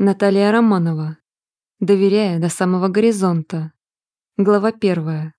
Наталья Романова. Доверяя до самого горизонта. Глава первая.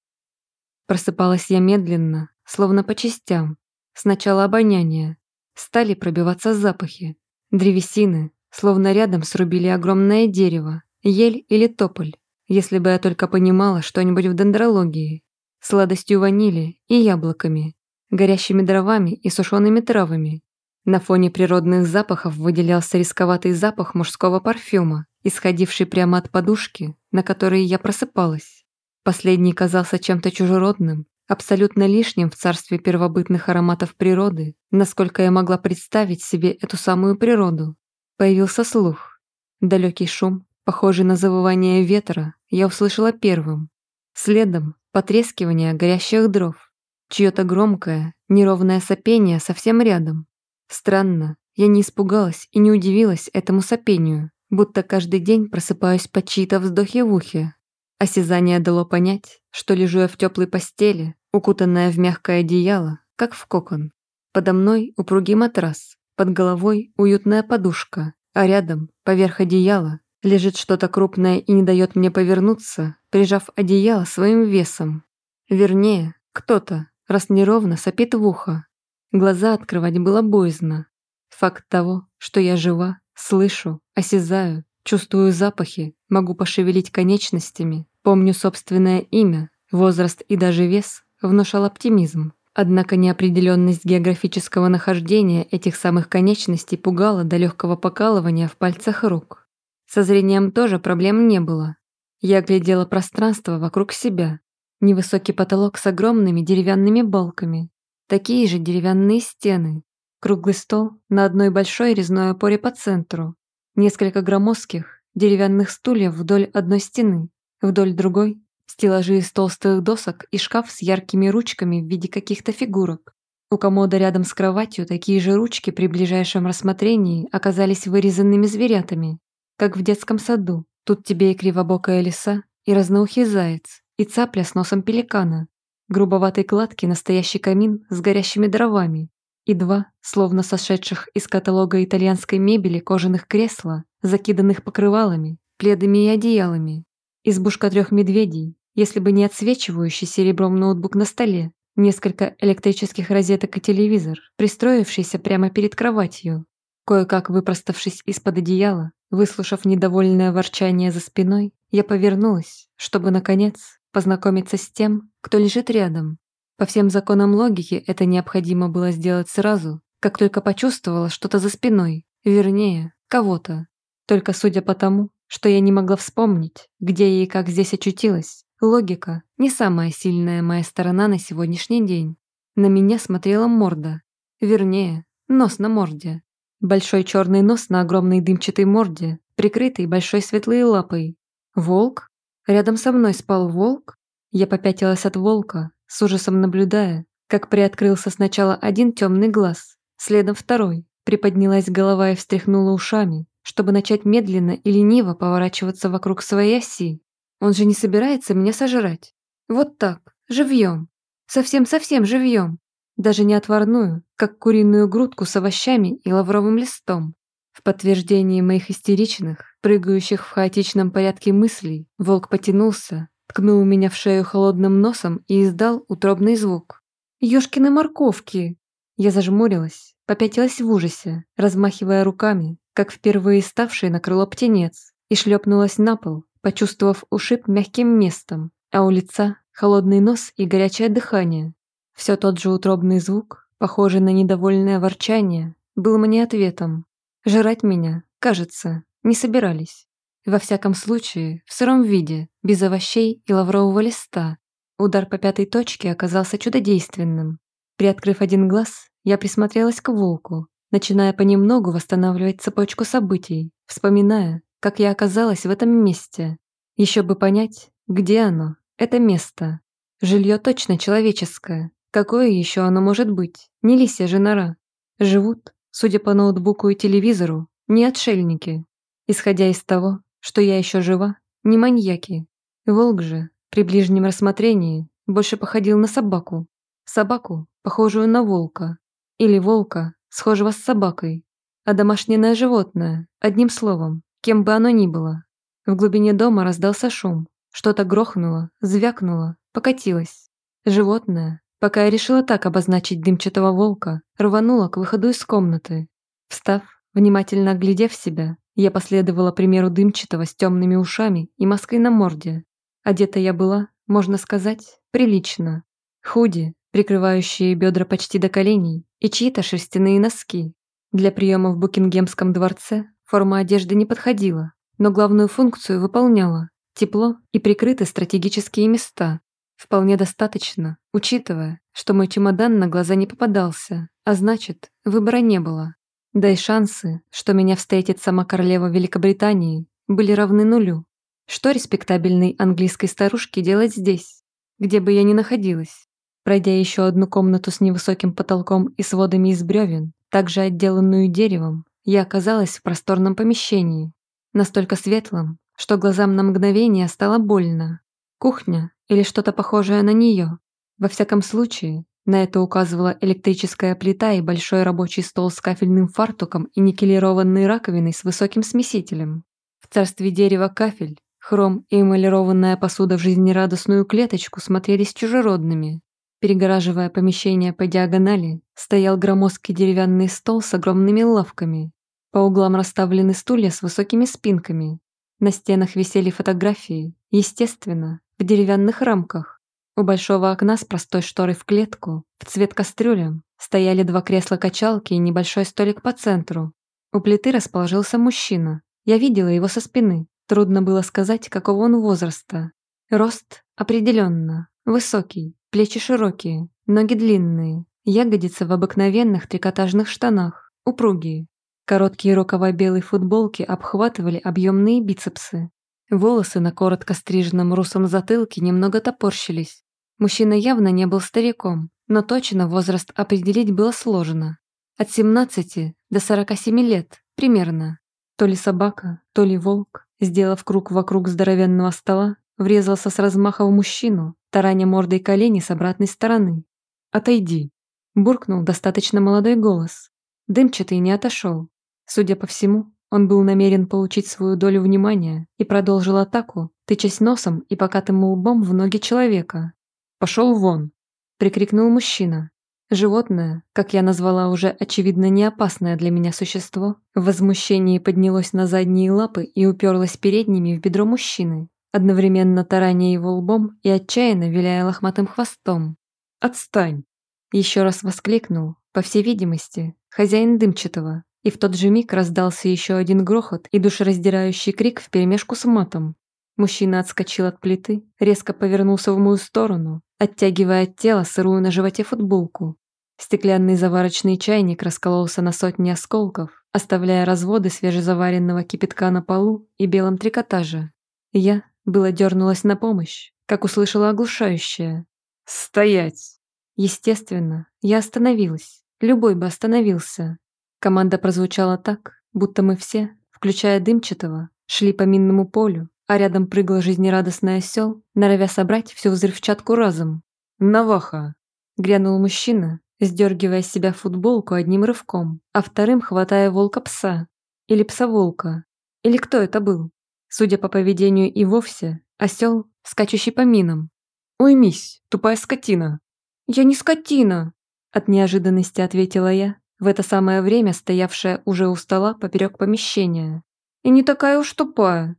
Просыпалась я медленно, словно по частям. Сначала обоняние. Стали пробиваться запахи. Древесины, словно рядом срубили огромное дерево, ель или тополь. Если бы я только понимала что-нибудь в дендрологии. Сладостью ванили и яблоками, горящими дровами и сушеными травами. На фоне природных запахов выделялся рисковатый запах мужского парфюма, исходивший прямо от подушки, на которой я просыпалась. Последний казался чем-то чужеродным, абсолютно лишним в царстве первобытных ароматов природы, насколько я могла представить себе эту самую природу. Появился слух. Далекий шум, похожий на завывание ветра, я услышала первым. Следом — потрескивание горящих дров. Чье-то громкое, неровное сопение совсем рядом. Странно, я не испугалась и не удивилась этому сопению, будто каждый день просыпаюсь по чьи-то вздохи в ухе. Осязание дало понять, что лежу я в теплой постели, укутанная в мягкое одеяло, как в кокон. Подо мной упругий матрас, под головой уютная подушка, а рядом, поверх одеяла, лежит что-то крупное и не дает мне повернуться, прижав одеяло своим весом. Вернее, кто-то, раз неровно, сопит в ухо, Глаза открывать было боязно. Факт того, что я жива, слышу, осязаю, чувствую запахи, могу пошевелить конечностями, помню собственное имя, возраст и даже вес, внушал оптимизм. Однако неопределенность географического нахождения этих самых конечностей пугала до легкого покалывания в пальцах рук. Со зрением тоже проблем не было. Я глядела пространство вокруг себя. Невысокий потолок с огромными деревянными балками, Такие же деревянные стены, круглый стол на одной большой резной опоре по центру, несколько громоздких деревянных стульев вдоль одной стены, вдоль другой стеллажи из толстых досок и шкаф с яркими ручками в виде каких-то фигурок. У комода рядом с кроватью такие же ручки при ближайшем рассмотрении оказались вырезанными зверятами, как в детском саду. Тут тебе и кривобокая лиса, и разноухий заяц, и цапля с носом пеликана, грубоватой кладке настоящий камин с горящими дровами и два, словно сошедших из каталога итальянской мебели кожаных кресла, закиданных покрывалами, пледами и одеялами. Избушка трех медведей, если бы не отсвечивающий серебром ноутбук на столе, несколько электрических розеток и телевизор, пристроившийся прямо перед кроватью. Кое-как выпроставшись из-под одеяла, выслушав недовольное ворчание за спиной, я повернулась, чтобы, наконец, познакомиться с тем, кто лежит рядом. По всем законам логики это необходимо было сделать сразу, как только почувствовала что-то за спиной, вернее, кого-то. Только судя по тому, что я не могла вспомнить, где и как здесь очутилась, логика – не самая сильная моя сторона на сегодняшний день. На меня смотрела морда. Вернее, нос на морде. Большой черный нос на огромной дымчатой морде, прикрытый большой светлой лапой. Волк? Рядом со мной спал волк. Я попятилась от волка, с ужасом наблюдая, как приоткрылся сначала один темный глаз, следом второй. Приподнялась голова и встряхнула ушами, чтобы начать медленно и лениво поворачиваться вокруг своей оси. Он же не собирается меня сожрать. Вот так, живьем. Совсем-совсем живьем. Даже не отварную, как куриную грудку с овощами и лавровым листом. В подтверждении моих истеричных, прыгающих в хаотичном порядке мыслей, волк потянулся, ткнул меня в шею холодным носом и издал утробный звук. «Ёшкины морковки!» Я зажмурилась, попятилась в ужасе, размахивая руками, как впервые ставший на крыло птенец, и шлепнулась на пол, почувствовав ушиб мягким местом, а у лица холодный нос и горячее дыхание. Все тот же утробный звук, похожий на недовольное ворчание, был мне ответом. «Жрать меня, кажется, не собирались. Во всяком случае, в сыром виде, без овощей и лаврового листа. Удар по пятой точке оказался чудодейственным. Приоткрыв один глаз, я присмотрелась к волку, начиная понемногу восстанавливать цепочку событий, вспоминая, как я оказалась в этом месте. Еще бы понять, где оно, это место. Жилье точно человеческое. Какое еще оно может быть? Не лисья же нора. Живут, судя по ноутбуку и телевизору, не отшельники, Исходя из того, что я еще жива, не маньяки. Волк же, при ближнем рассмотрении, больше походил на собаку. Собаку, похожую на волка. Или волка, схожего с собакой. А домашнее животное, одним словом, кем бы оно ни было. В глубине дома раздался шум. Что-то грохнуло, звякнуло, покатилось. Животное, пока я решила так обозначить дымчатого волка, рвануло к выходу из комнаты. Встав, внимательно оглядев себя, я последовала примеру дымчатого с темными ушами и маской на морде. Одета я была, можно сказать, прилично. Худи, прикрывающие бедра почти до коленей, и чьи-то шерстяные носки. Для приема в Букингемском дворце форма одежды не подходила, но главную функцию выполняла – тепло и прикрыты стратегические места. Вполне достаточно, учитывая, что мой чемодан на глаза не попадался, а значит, выбора не было. Да и шансы, что меня встретит сама королева Великобритании, были равны нулю. Что респектабельной английской старушке делать здесь, где бы я ни находилась? Пройдя еще одну комнату с невысоким потолком и сводами из бревен, также отделанную деревом, я оказалась в просторном помещении, настолько светлом, что глазам на мгновение стало больно. Кухня или что-то похожее на нее. Во всяком случае, на это указывала электрическая плита и большой рабочий стол с кафельным фартуком и никелированной раковиной с высоким смесителем. В царстве дерева кафель, хром и эмалированная посуда в жизнерадостную клеточку смотрелись чужеродными. Перегораживая помещение по диагонали, стоял громоздкий деревянный стол с огромными лавками. По углам расставлены стулья с высокими спинками. На стенах висели фотографии, естественно, в деревянных рамках. У большого окна с простой шторой в клетку, в цвет кастрюли, стояли два кресла-качалки и небольшой столик по центру. У плиты расположился мужчина. Я видела его со спины. Трудно было сказать, какого он возраста. Рост определенно высокий, плечи широкие, ноги длинные, ягодицы в обыкновенных трикотажных штанах, упругие. Короткие рукава белой футболки обхватывали объемные бицепсы, Волосы на коротко стриженном русом затылке немного топорщились, Мужчина явно не был стариком, но точно возраст определить было сложно. От 17 до 47 лет, примерно. То ли собака, то ли волк, сделав круг вокруг здоровенного стола, врезался с размаха в мужчину, тараня мордой колени с обратной стороны. «Отойди!» – буркнул достаточно молодой голос. Дымчатый не отошел. Судя по всему, он был намерен получить свою долю внимания и продолжил атаку, тычась носом и покатым лбом в ноги человека. Пошел вон!» — прикрикнул мужчина. Животное, как я назвала уже очевидно не опасное для меня существо, в возмущении поднялось на задние лапы и уперлось передними в бедро мужчины, одновременно тараня его лбом и отчаянно виляя лохматым хвостом. «Отстань!» — еще раз воскликнул, по всей видимости, хозяин дымчатого, и в тот же миг раздался еще один грохот и душераздирающий крик вперемешку с матом. Мужчина отскочил от плиты, резко повернулся в мою сторону, оттягивая от тела сырую на животе футболку. Стеклянный заварочный чайник раскололся на сотни осколков, оставляя разводы свежезаваренного кипятка на полу и белом трикотаже. Я было дернулась на помощь, как услышала оглушающее. «Стоять!» Естественно, я остановилась. Любой бы остановился. Команда прозвучала так, будто мы все, включая Дымчатого, шли по минному полю, а рядом прыгал жизнерадостный осел, норовя собрать всю взрывчатку разом. «Наваха!» — грянул мужчина, сдергивая с себя футболку одним рывком, а вторым хватая волка-пса. Или пса-волка. Или кто это был? Судя по поведению и вовсе, осел, скачущий по минам. «Уймись, тупая скотина!» «Я не скотина!» От неожиданности ответила я, в это самое время стоявшая уже у стола поперек помещения. «И не такая уж тупая!»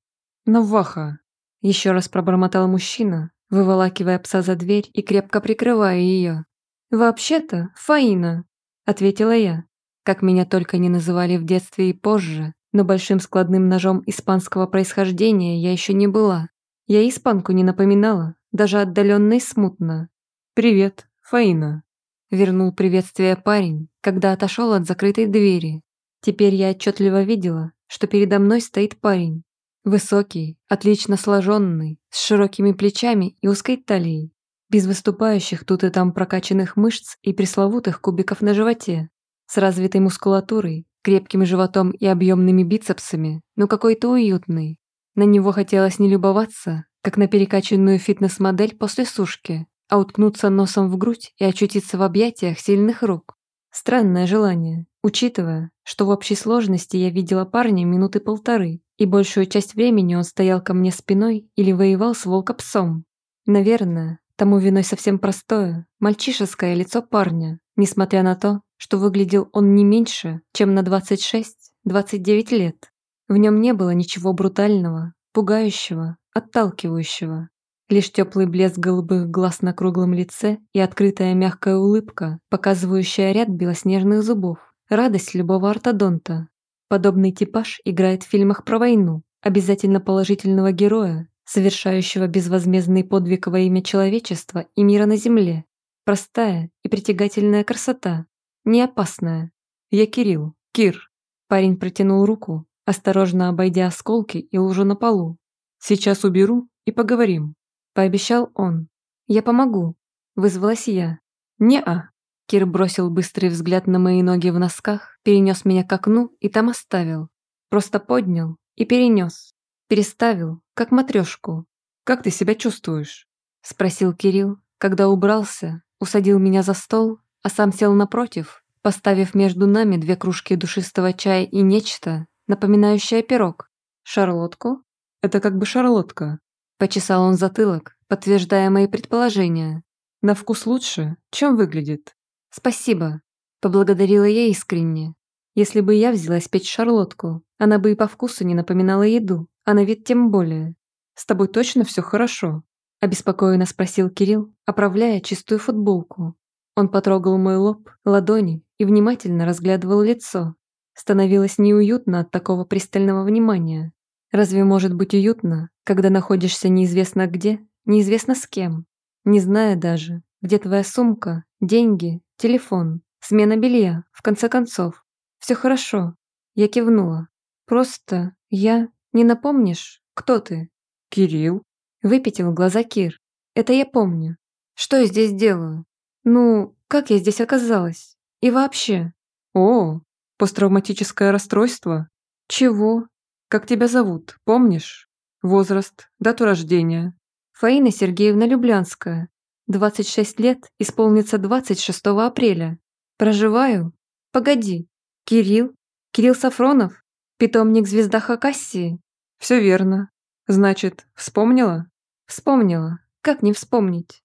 «Наваха!» – еще раз пробормотал мужчина, выволакивая пса за дверь и крепко прикрывая ее. «Вообще-то, Фаина!» – ответила я. Как меня только не называли в детстве и позже, но большим складным ножом испанского происхождения я еще не была. Я испанку не напоминала, даже отдаленно и смутно. «Привет, Фаина!» Вернул приветствие парень, когда отошел от закрытой двери. Теперь я отчетливо видела, что передо мной стоит парень, Высокий, отлично сложенный, с широкими плечами и узкой талией, без выступающих тут и там прокачанных мышц и пресловутых кубиков на животе, с развитой мускулатурой, крепким животом и объемными бицепсами, но какой-то уютный. На него хотелось не любоваться, как на перекачанную фитнес-модель после сушки, а уткнуться носом в грудь и очутиться в объятиях сильных рук. Странное желание. Учитывая, что в общей сложности я видела парня минуты полторы, и большую часть времени он стоял ко мне спиной или воевал с волкопсом. Наверное, тому виной совсем простое, мальчишеское лицо парня, несмотря на то, что выглядел он не меньше, чем на 26-29 лет. В нем не было ничего брутального, пугающего, отталкивающего. Лишь теплый блеск голубых глаз на круглом лице и открытая мягкая улыбка, показывающая ряд белоснежных зубов. Радость любого ортодонта. Подобный типаж играет в фильмах про войну, обязательно положительного героя, совершающего безвозмездный подвиг во имя человечества и мира на земле. Простая и притягательная красота, не опасная. Я Кирилл, Кир. Парень протянул руку, осторожно обойдя осколки и лужу на полу. Сейчас уберу и поговорим, пообещал он. Я помогу, вызвалась я. Не-а, Кир бросил быстрый взгляд на мои ноги в носках, перенес меня к окну и там оставил. Просто поднял и перенес. Переставил, как матрешку. «Как ты себя чувствуешь?» – спросил Кирилл, когда убрался, усадил меня за стол, а сам сел напротив, поставив между нами две кружки душистого чая и нечто, напоминающее пирог. «Шарлотку?» «Это как бы шарлотка», – почесал он затылок, подтверждая мои предположения. «На вкус лучше, чем выглядит». «Спасибо», — поблагодарила я искренне. Если бы я взялась печь шарлотку, она бы и по вкусу не напоминала еду, а на вид тем более. «С тобой точно все хорошо?» – обеспокоенно спросил Кирилл, оправляя чистую футболку. Он потрогал мой лоб, ладони и внимательно разглядывал лицо. Становилось неуютно от такого пристального внимания. Разве может быть уютно, когда находишься неизвестно где, неизвестно с кем, не зная даже, где твоя сумка Деньги, телефон, смена белья, в конце концов. Все хорошо. Я кивнула. Просто я... Не напомнишь, кто ты? Кирилл. Выпятил глаза Кир. Это я помню. Что я здесь делаю? Ну, как я здесь оказалась? И вообще? О, посттравматическое расстройство? Чего? Как тебя зовут, помнишь? Возраст, дату рождения? Фаина Сергеевна Люблянская, 26 лет исполнится 26 апреля. Проживаю? Погоди. Кирилл? Кирилл Сафронов? Питомник звезда Хакассии? Все верно. Значит, вспомнила? Вспомнила. Как не вспомнить?